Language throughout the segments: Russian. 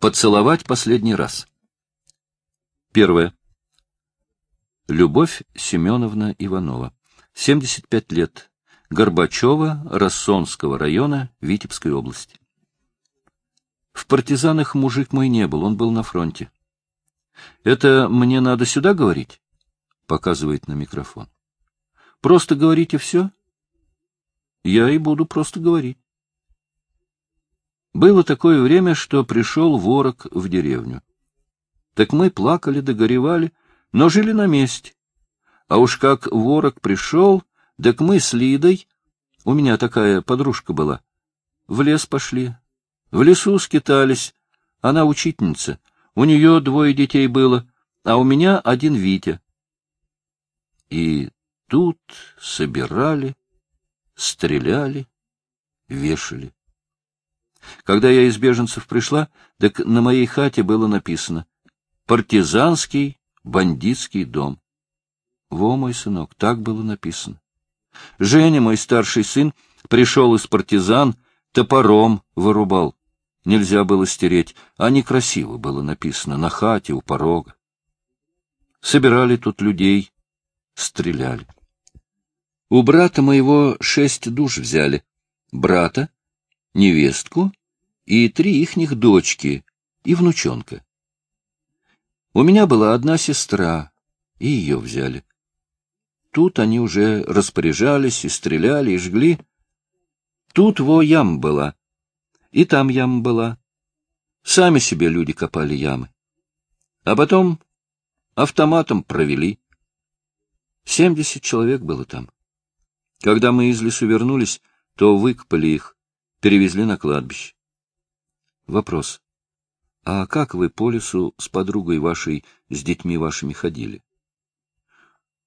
Поцеловать последний раз. Первое. Любовь Семеновна Иванова. 75 лет. Горбачева, Рассонского района, Витебской области. В партизанах мужик мой не был, он был на фронте. Это мне надо сюда говорить? Показывает на микрофон. Просто говорите все? Я и буду просто говорить. Было такое время, что пришел ворог в деревню. Так мы плакали, догоревали, но жили на месте. А уж как ворог пришел, так мы с Лидой, у меня такая подружка была, в лес пошли. В лесу скитались. Она учительница. У нее двое детей было, а у меня один Витя. И тут собирали, стреляли, вешали. Когда я из беженцев пришла, так на моей хате было написано «Партизанский бандитский дом». Во, мой сынок, так было написано. Женя, мой старший сын, пришел из партизан, топором вырубал. Нельзя было стереть, а некрасиво было написано на хате у порога. Собирали тут людей, стреляли. У брата моего шесть душ взяли. Брата, невестку и три ихних дочки и внучонка. У меня была одна сестра, и ее взяли. Тут они уже распоряжались и стреляли, и жгли. Тут во ям была, и там ям была. Сами себе люди копали ямы. А потом автоматом провели. Семьдесят человек было там. Когда мы из лесу вернулись, то выкопали их, перевезли на кладбище. Вопрос. А как вы по лесу с подругой вашей, с детьми вашими ходили?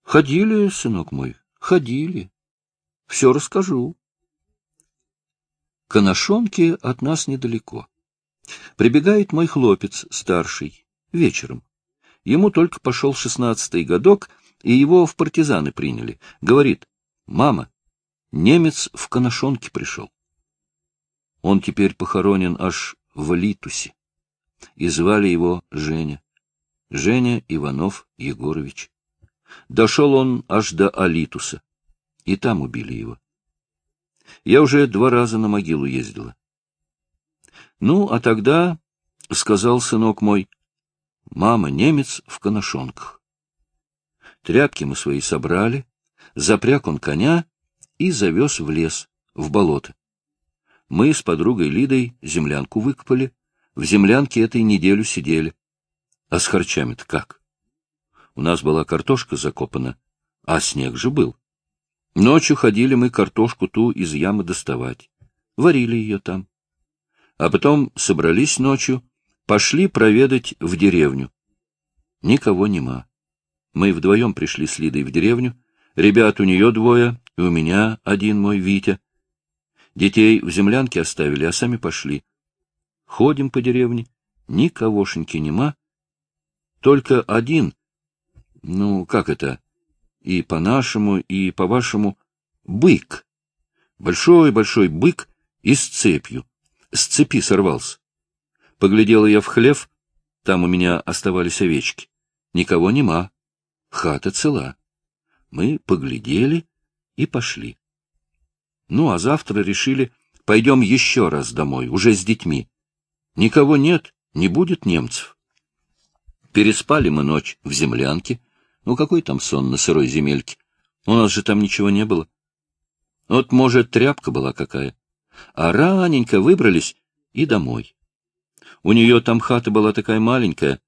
Ходили, сынок мой, ходили. Все расскажу. Коношонки от нас недалеко. Прибегает мой хлопец, старший, вечером. Ему только пошел шестнадцатый годок, и его в партизаны приняли. Говорит, мама, немец в Коношонке пришел. Он теперь похоронен аж в Литусе. И звали его Женя. Женя Иванов Егорович. Дошел он аж до Алитуса. И там убили его. Я уже два раза на могилу ездила. Ну, а тогда, — сказал сынок мой, — мама, немец в коношонках. Тряпки мы свои собрали, запряг он коня и завез в лес, в болото. Мы с подругой Лидой землянку выкопали, в землянке этой неделю сидели. А с харчами-то как? У нас была картошка закопана, а снег же был. Ночью ходили мы картошку ту из ямы доставать. Варили ее там. А потом собрались ночью, пошли проведать в деревню. Никого нема. Мы вдвоем пришли с Лидой в деревню. Ребят у нее двое, и у меня один мой Витя. Детей в землянке оставили, а сами пошли. Ходим по деревне, никогошеньки нема. Только один, ну, как это, и по-нашему, и по-вашему, бык. Большой-большой бык и с цепью. С цепи сорвался. Поглядела я в хлев, там у меня оставались овечки. Никого нема. Хата цела. Мы поглядели и пошли. Ну, а завтра решили, пойдем еще раз домой, уже с детьми. Никого нет, не будет немцев. Переспали мы ночь в землянке. Ну, какой там сон на сырой земельке? У нас же там ничего не было. Вот, может, тряпка была какая. А раненько выбрались и домой. У нее там хата была такая маленькая,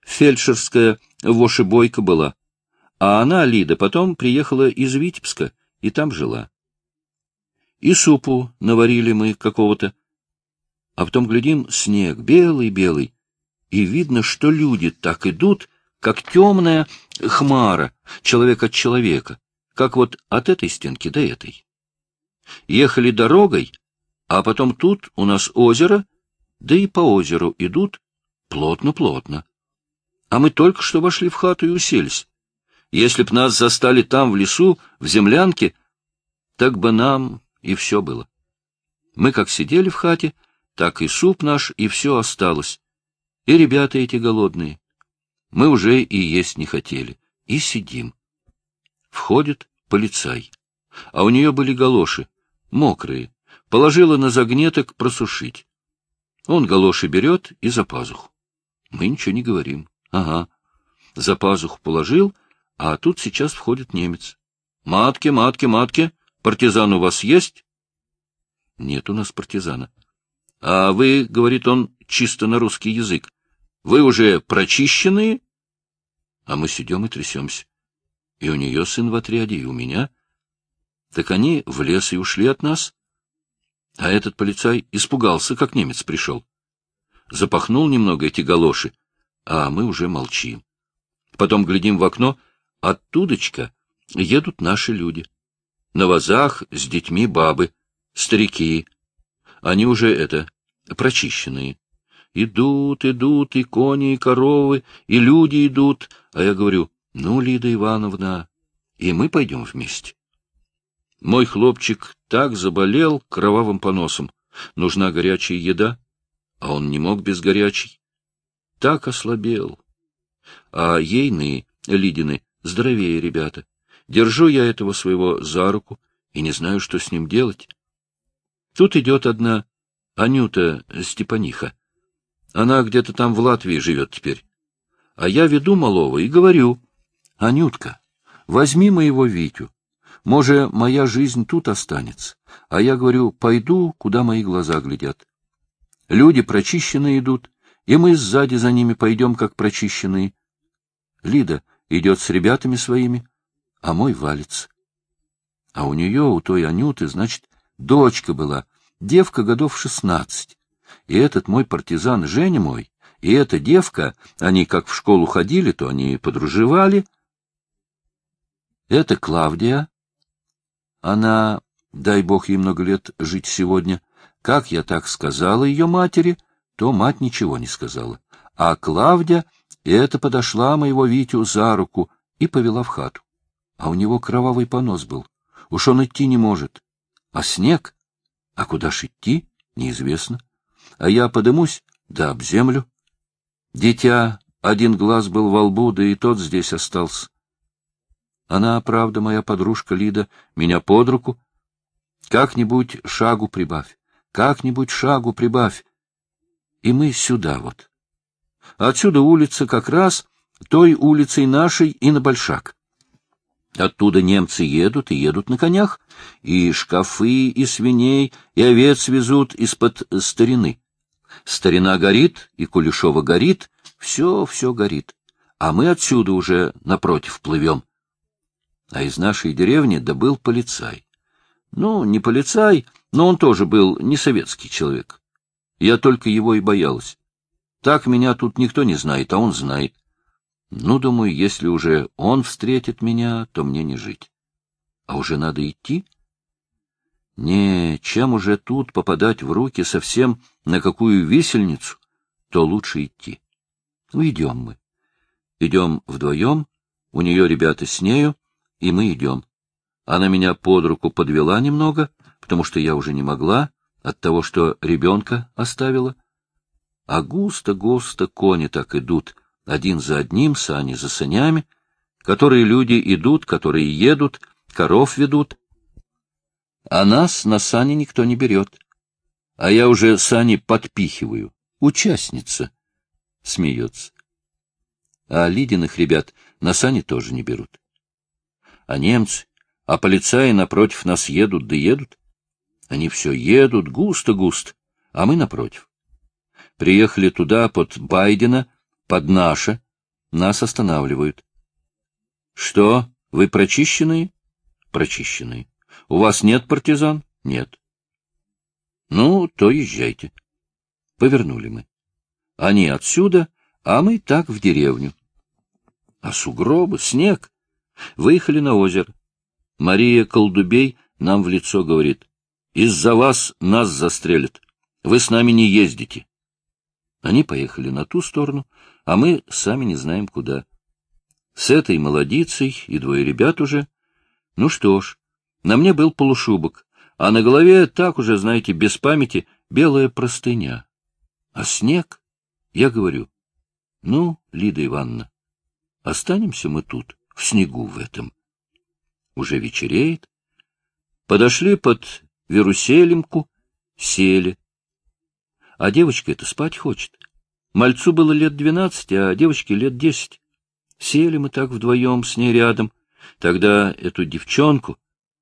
фельдшерская вошибойка была. А она, Лида, потом приехала из Витебска и там жила. И супу наварили мы какого-то. А потом глядим, снег белый-белый, и видно, что люди так идут, как темная хмара, человек от человека, как вот от этой стенки до этой. Ехали дорогой, а потом тут у нас озеро, да и по озеру идут плотно-плотно. А мы только что вошли в хату и уселись. Если б нас застали там, в лесу, в землянке, так бы нам и все было. Мы как сидели в хате, так и суп наш, и все осталось. И ребята эти голодные. Мы уже и есть не хотели. И сидим. Входит полицай. А у нее были галоши, мокрые. Положила на загнеток просушить. Он галоши берет и за пазуху. Мы ничего не говорим. Ага. За пазуху положил, а тут сейчас входит немец. Матки, матки, матки, партизан у вас есть? Нет у нас партизана. А вы, говорит он, чисто на русский язык, вы уже прочищенные? А мы сидим и трясемся. И у нее сын в отряде, и у меня. Так они в лес и ушли от нас. А этот полицай испугался, как немец пришел. Запахнул немного эти галоши, а мы уже молчим. Потом глядим в окно, оттудочка едут наши люди. На вазах с детьми бабы, старики. Они уже, это, прочищенные. Идут, идут, и кони, и коровы, и люди идут. А я говорю, ну, Лида Ивановна, и мы пойдем вместе. Мой хлопчик так заболел кровавым поносом. Нужна горячая еда, а он не мог без горячей. Так ослабел. А ейные, Лидины, здоровее ребята. Держу я этого своего за руку и не знаю, что с ним делать. Тут идет одна Анюта Степаниха. Она где-то там в Латвии живет теперь. А я веду малого и говорю, Анютка, возьми моего Витю. Может, моя жизнь тут останется. А я говорю, пойду, куда мои глаза глядят. Люди прочищенные идут, и мы сзади за ними пойдем, как прочищенные. Лида идет с ребятами своими, а мой валится. А у нее, у той Анюты, значит, дочка была, девка годов шестнадцать. И этот мой партизан Женя мой, и эта девка, они как в школу ходили, то они подружевали. Это Клавдия. Она, дай бог ей много лет жить сегодня, как я так сказала ее матери, то мать ничего не сказала. А Клавдия, это подошла моего Витю за руку и повела в хату а у него кровавый понос был. Уж он идти не может. А снег? А куда ж идти? Неизвестно. А я подымусь, да об землю. Дитя, один глаз был во лбу, да и тот здесь остался. Она, правда, моя подружка Лида, меня под руку. Как-нибудь шагу прибавь, как-нибудь шагу прибавь. И мы сюда вот. Отсюда улица как раз той улицей нашей и на Большак. Оттуда немцы едут и едут на конях, и шкафы, и свиней, и овец везут из-под старины. Старина горит, и Кулешова горит, все-все горит. А мы отсюда уже напротив плывем. А из нашей деревни добыл полицай. Ну, не полицай, но он тоже был не советский человек. Я только его и боялась. Так меня тут никто не знает, а он знает. Ну, думаю, если уже он встретит меня, то мне не жить. А уже надо идти? Не, чем уже тут попадать в руки совсем на какую висельницу, то лучше идти. Ну, идем мы. Идем вдвоем, у нее ребята с нею, и мы идем. Она меня под руку подвела немного, потому что я уже не могла, от того, что ребенка оставила. А густо-густо кони так идут — один за одним, сани за санями, которые люди идут, которые едут, коров ведут. А нас на сани никто не берет. А я уже сани подпихиваю. Участница. Смеется. А Лидиных ребят на сани тоже не берут. А немцы, а полицаи напротив нас едут да едут. Они все едут густо-густо, а мы напротив. Приехали туда под Байдена, под наше, нас останавливают. — Что, вы прочищенные? — Прочищенные. — У вас нет партизан? — Нет. — Ну, то езжайте. Повернули мы. Они отсюда, а мы так в деревню. А сугробы, снег. Выехали на озеро. Мария Колдубей нам в лицо говорит. Из-за вас нас застрелят. Вы с нами не ездите. Они поехали на ту сторону, а мы сами не знаем куда. С этой молодицей и двое ребят уже. Ну что ж, на мне был полушубок, а на голове так уже, знаете, без памяти, белая простыня. А снег, я говорю, Ну, Лида Ивановна, останемся мы тут, в снегу в этом. Уже вечереет. Подошли под Веруселемку, сели. А девочка это спать хочет. Мальцу было лет двенадцать, а девочке лет десять. Сели мы так вдвоем с ней рядом. Тогда эту девчонку,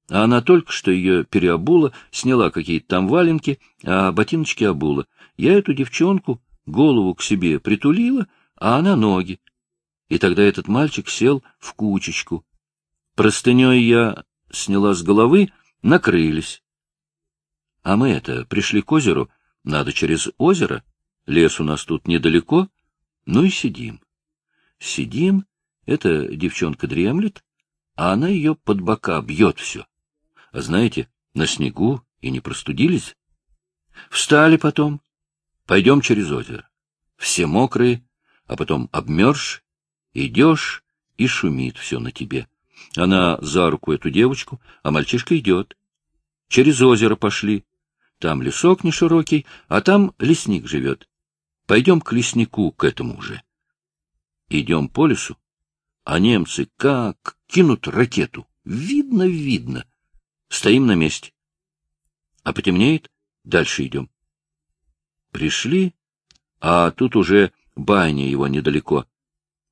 а она только что ее переобула, сняла какие-то там валенки, а ботиночки обула. Я эту девчонку голову к себе притулила, а она ноги. И тогда этот мальчик сел в кучечку. Простыней я сняла с головы, накрылись. А мы это, пришли к озеру, надо через озеро, лес у нас тут недалеко, ну и сидим. Сидим, эта девчонка дремлет, а она ее под бока бьет все. А знаете, на снегу и не простудились. Встали потом, пойдем через озеро. Все мокрые, а потом обмерз, идешь, и шумит все на тебе. Она за руку эту девочку, а мальчишка идет. Через озеро пошли. Там лесок не широкий, а там лесник живет. Пойдем к леснику, к этому же. Идем по лесу, а немцы как кинут ракету. Видно, видно. Стоим на месте. А потемнеет, дальше идем. Пришли, а тут уже баня его недалеко.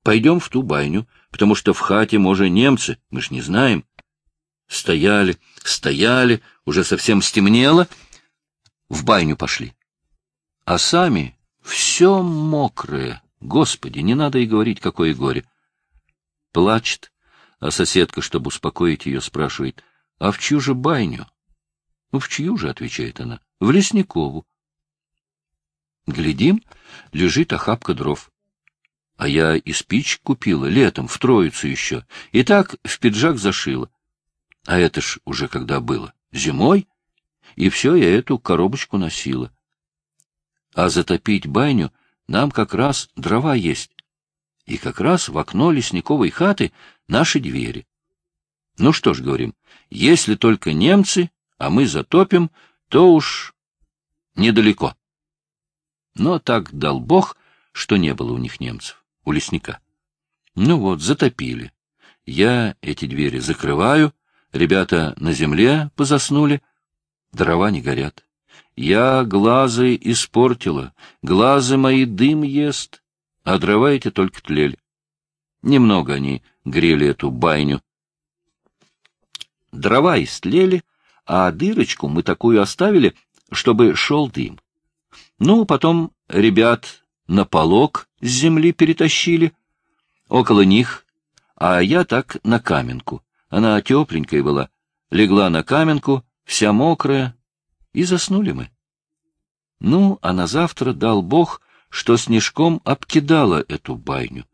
Пойдем в ту баню, потому что в хате, может, немцы, мы ж не знаем. Стояли, стояли, уже совсем стемнело, в баню пошли. А сами все мокрое. Господи, не надо и говорить, какое горе. Плачет, а соседка, чтобы успокоить ее, спрашивает, а в чью же баню? Ну, в чью же, отвечает она, в Лесникову. Глядим, лежит охапка дров. А я и спичек купила летом, в Троицу еще, и так в пиджак зашила. А это ж уже когда было, зимой, и все я эту коробочку носила. А затопить баню нам как раз дрова есть. И как раз в окно лесниковой хаты наши двери. Ну что ж, говорим, если только немцы, а мы затопим, то уж недалеко. Но так дал Бог, что не было у них немцев у лесника. Ну вот, затопили. Я эти двери закрываю, ребята на земле позаснули, дрова не горят. Я глазы испортила, глазы мои дым ест, а дрова эти только тлели. Немного они грели эту байню. Дрова истлели, а дырочку мы такую оставили, чтобы шел дым. Ну, потом ребят на полок с земли перетащили, около них, а я так на каменку. Она тепленькая была, легла на каменку, вся мокрая, и заснули мы. Ну, а на завтра дал Бог, что снежком обкидала эту байню.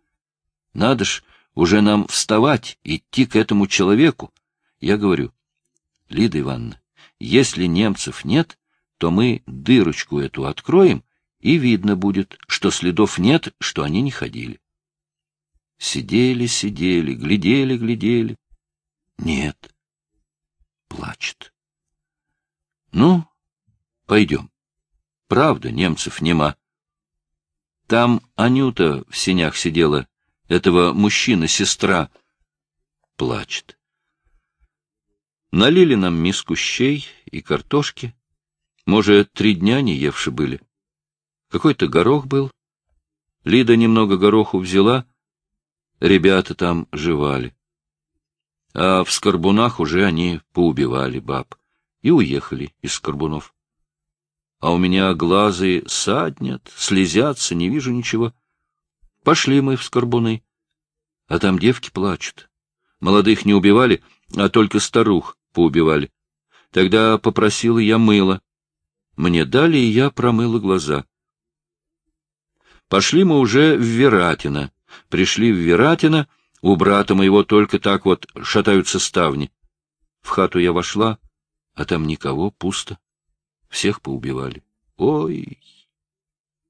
Надо ж уже нам вставать, идти к этому человеку. Я говорю, Лида Ивановна, если немцев нет, то мы дырочку эту откроем и видно будет, что следов нет, что они не ходили. Сидели, сидели, глядели, глядели. Нет. Плачет. Ну, пойдем. Правда, немцев нема. Там Анюта в сенях сидела, этого мужчина, сестра. Плачет. Налили нам миску щей и картошки. Может, три дня не евши были. Какой-то горох был. Лида немного гороху взяла. Ребята там жевали. А в Скорбунах уже они поубивали баб и уехали из Скорбунов. А у меня глазы саднят, слезятся, не вижу ничего. Пошли мы в Скорбуны. А там девки плачут. Молодых не убивали, а только старух поубивали. Тогда попросила я мыло. Мне дали, и я промыла глаза. Пошли мы уже в Вератино. Пришли в Вератино, у брата моего только так вот шатаются ставни. В хату я вошла, а там никого, пусто. Всех поубивали. Ой!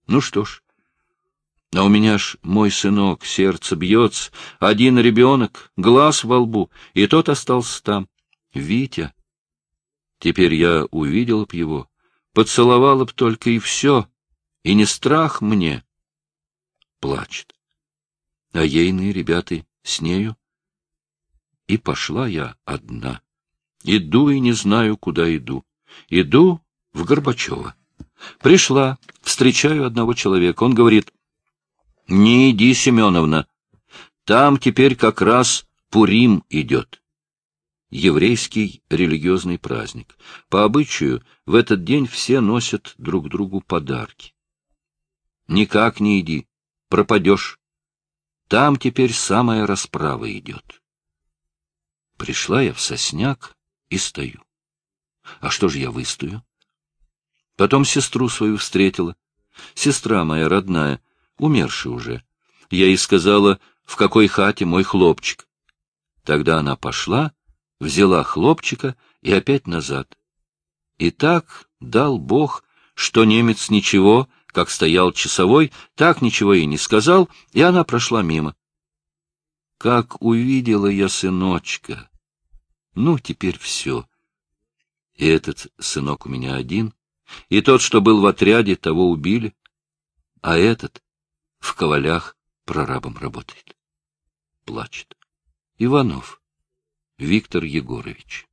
Ну что ж, а у меня ж мой сынок, сердце бьется, один ребенок, глаз во лбу, и тот остался там. Витя. Теперь я увидел б его, поцеловала б только и все, и не страх мне, плачет. а ейные ребята с нею. И пошла я одна. Иду и не знаю, куда иду. Иду в Горбачева. Пришла, встречаю одного человека. Он говорит, — Не иди, Семеновна, там теперь как раз Пурим идет. Еврейский религиозный праздник. По обычаю, в этот день все носят друг другу подарки. Никак не иди, пропадешь. Там теперь самая расправа идет. Пришла я в сосняк и стою. А что же я выстою? Потом сестру свою встретила. Сестра моя родная, умершая уже. Я ей сказала, в какой хате мой хлопчик. Тогда она пошла, взяла хлопчика и опять назад. И так дал Бог, что немец ничего, как стоял часовой, так ничего и не сказал, и она прошла мимо. Как увидела я сыночка! Ну, теперь все. И этот сынок у меня один, и тот, что был в отряде, того убили, а этот в ковалях прорабом работает. Плачет. Иванов Виктор Егорович